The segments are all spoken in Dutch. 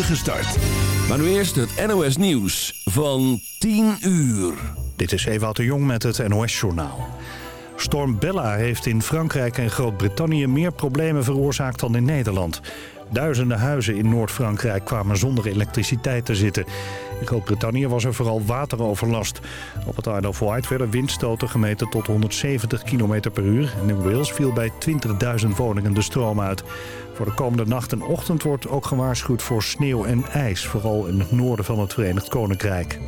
start. Maar nu eerst het NOS Nieuws van 10 uur. Dit is Ewout de Jong met het NOS Journaal. Storm Bella heeft in Frankrijk en Groot-Brittannië meer problemen veroorzaakt dan in Nederland. Duizenden huizen in Noord-Frankrijk kwamen zonder elektriciteit te zitten. In Groot-Brittannië was er vooral wateroverlast. Op het Isle of Wight werden windstoten gemeten tot 170 km per uur. En in Wales viel bij 20.000 woningen de stroom uit. Voor de komende nacht en ochtend wordt ook gewaarschuwd voor sneeuw en ijs. Vooral in het noorden van het Verenigd Koninkrijk.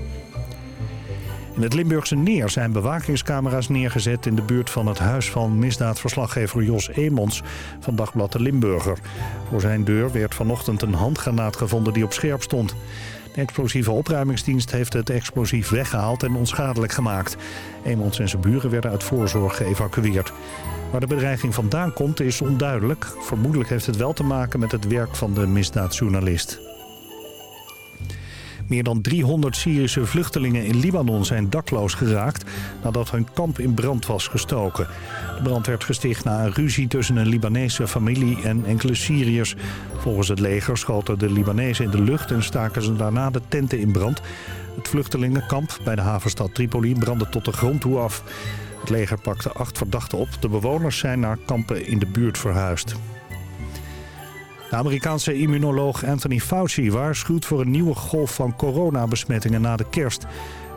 In het Limburgse Neer zijn bewakingscamera's neergezet... in de buurt van het huis van misdaadverslaggever Jos Emons van Dagblad de Limburger. Voor zijn deur werd vanochtend een handgranaat gevonden die op scherp stond. De explosieve opruimingsdienst heeft het explosief weggehaald en onschadelijk gemaakt. Emons en zijn buren werden uit voorzorg geëvacueerd. Waar de bedreiging vandaan komt is onduidelijk. Vermoedelijk heeft het wel te maken met het werk van de misdaadjournalist. Meer dan 300 Syrische vluchtelingen in Libanon zijn dakloos geraakt nadat hun kamp in brand was gestoken. De brand werd gesticht na een ruzie tussen een Libanese familie en enkele Syriërs. Volgens het leger schoten de Libanezen in de lucht en staken ze daarna de tenten in brand. Het vluchtelingenkamp bij de havenstad Tripoli brandde tot de grond toe af. Het leger pakte acht verdachten op. De bewoners zijn naar kampen in de buurt verhuisd. De Amerikaanse immunoloog Anthony Fauci waarschuwt voor een nieuwe golf van coronabesmettingen na de kerst.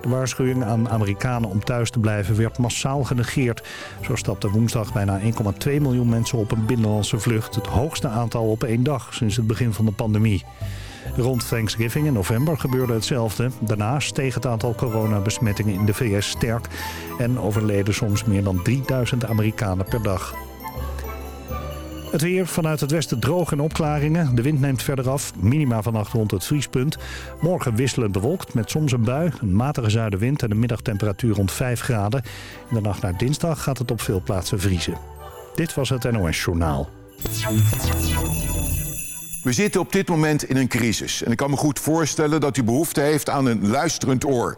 De waarschuwing aan Amerikanen om thuis te blijven werd massaal genegeerd. Zo stapten woensdag bijna 1,2 miljoen mensen op een binnenlandse vlucht. Het hoogste aantal op één dag sinds het begin van de pandemie. Rond Thanksgiving in november gebeurde hetzelfde. Daarna steeg het aantal coronabesmettingen in de VS sterk... en overleden soms meer dan 3000 Amerikanen per dag. Het weer vanuit het westen droog en opklaringen. De wind neemt verder af. Minima vannacht rond het vriespunt. Morgen wisselend bewolkt met soms een bui. Een matige zuidenwind en een middagtemperatuur rond 5 graden. In de nacht naar dinsdag gaat het op veel plaatsen vriezen. Dit was het NOS Journaal. We zitten op dit moment in een crisis. En ik kan me goed voorstellen dat u behoefte heeft aan een luisterend oor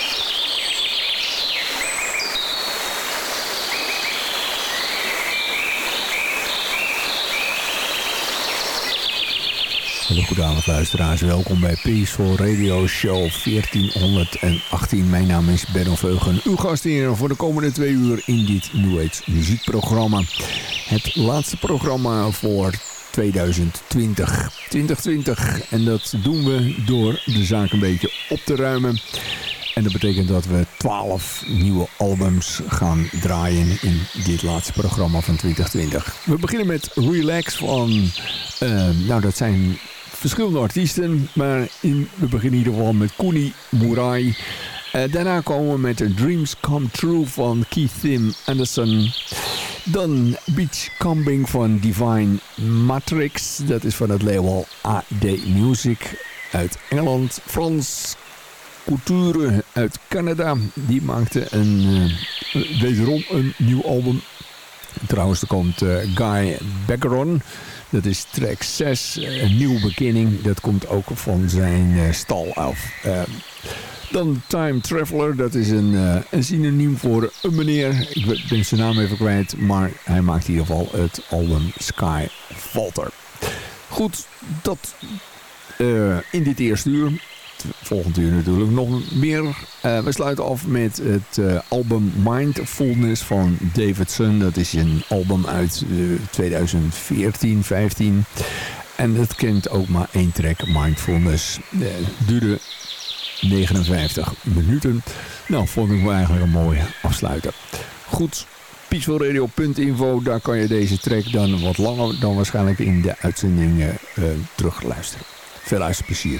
Goedenavond luisteraars, welkom bij Peaceful Radio Show 1418. Mijn naam is Ben Veugen, uw gastheer voor de komende twee uur in dit New Age muziekprogramma. Het laatste programma voor 2020. 2020 en dat doen we door de zaak een beetje op te ruimen. En dat betekent dat we 12 nieuwe albums gaan draaien in dit laatste programma van 2020. We beginnen met Relax van, uh, nou dat zijn verschillende artiesten, maar in, we beginnen in ieder geval met Kuni Murai. Uh, daarna komen we met The Dreams Come True van Keith Tim Anderson. Dan Beachcombing van Divine Matrix. Dat is van het label AD Music uit Engeland. Frans Couture uit Canada. Die maakte een, uh, wederom een nieuw album. Trouwens, er komt uh, Guy Beckeron. Dat is track 6, een nieuwe beginning. Dat komt ook van zijn uh, stal af. Dan Time Traveler, dat is een, een synoniem voor een meneer. Ik ben zijn naam even kwijt, maar hij maakt in ieder geval het album Sky Falter. Goed, dat in dit eerste uur. Volgend uur natuurlijk nog meer. Uh, we sluiten af met het album Mindfulness van Davidson. Dat is een album uit 2014, 15. En het kent ook maar één track, Mindfulness. duurde 59 minuten. Nou, vond ik me eigenlijk een mooie afsluiter. Goed, peacefulradio.info, daar kan je deze track dan wat langer dan waarschijnlijk in de uitzending uh, terugluisteren. Veel luisterplezier.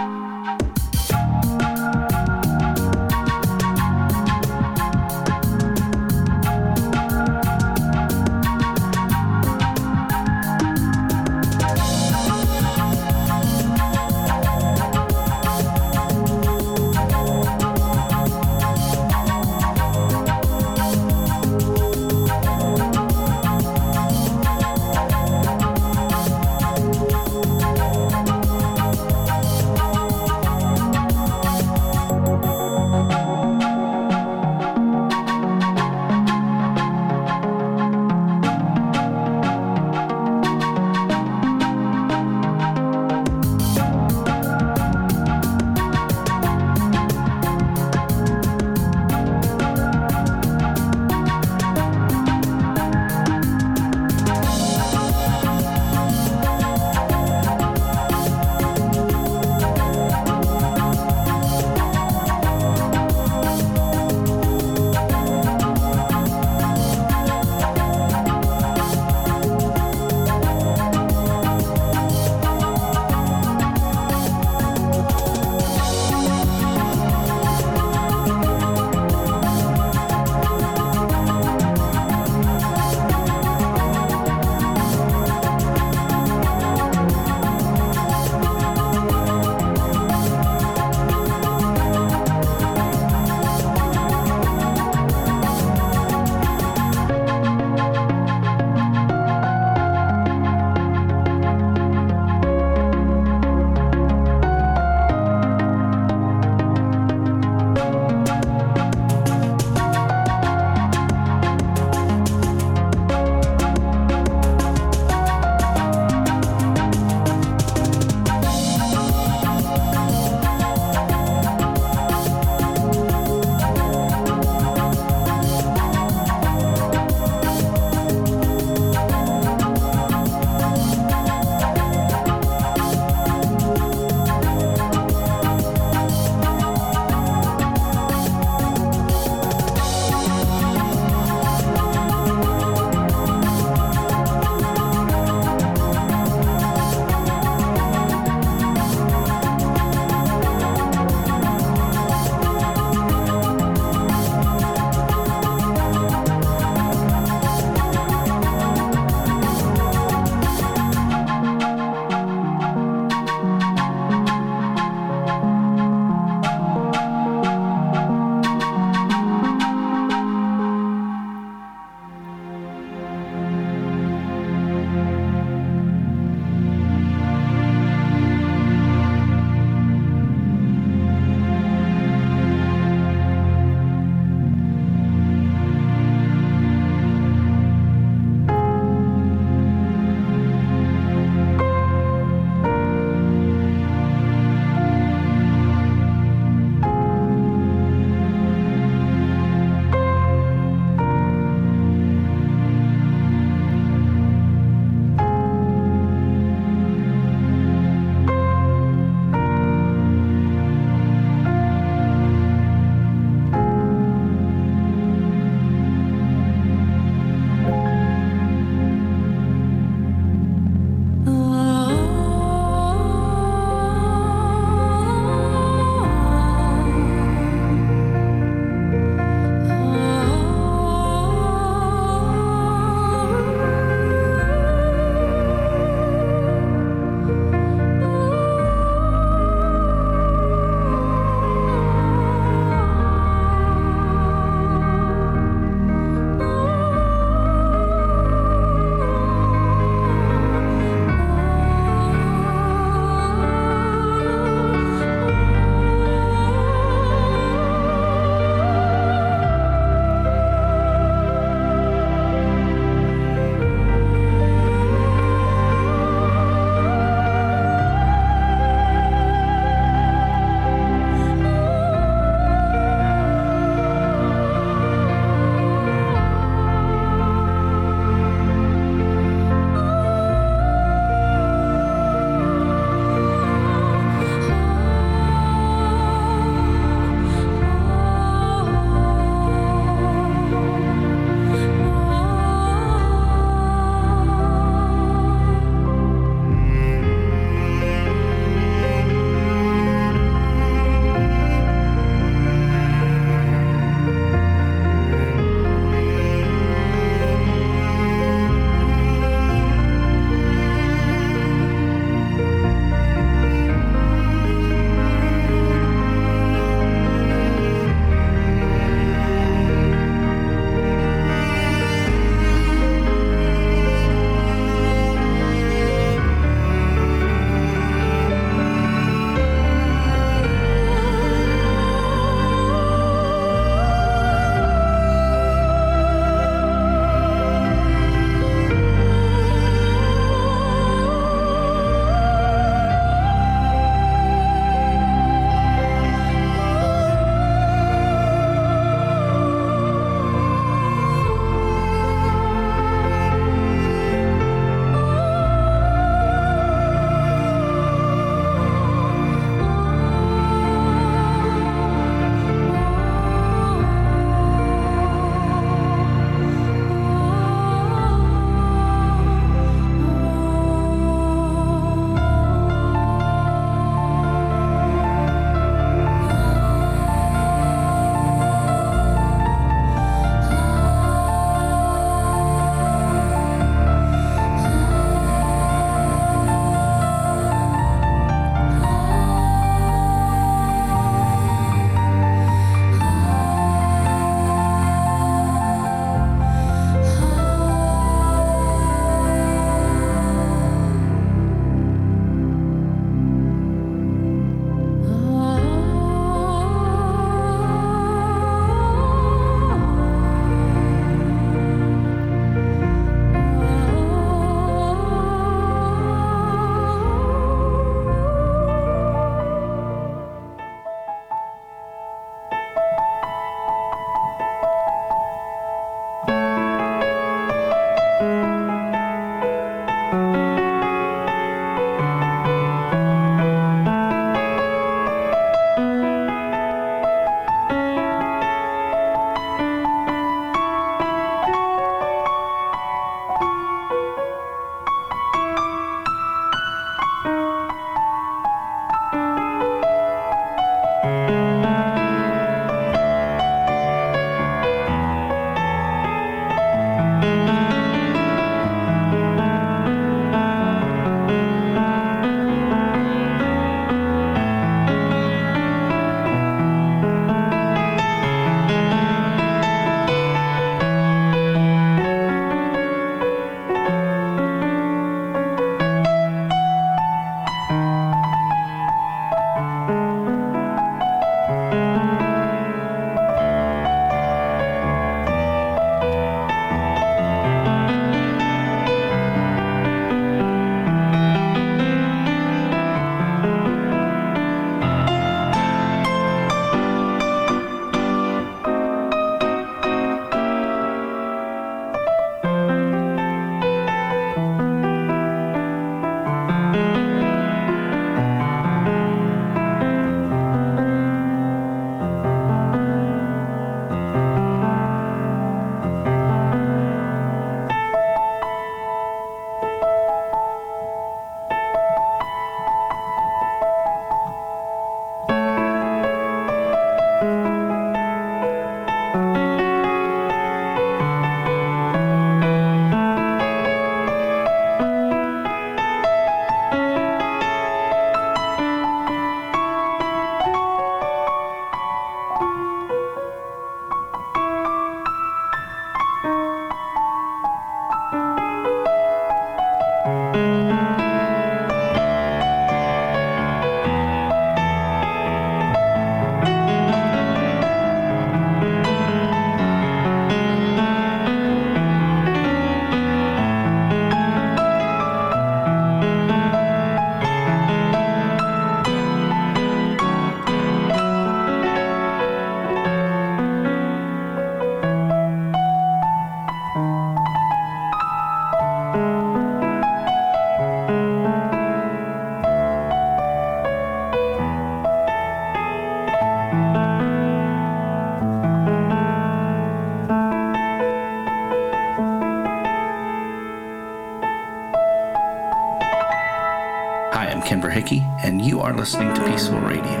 Are listening to Peaceful Radio.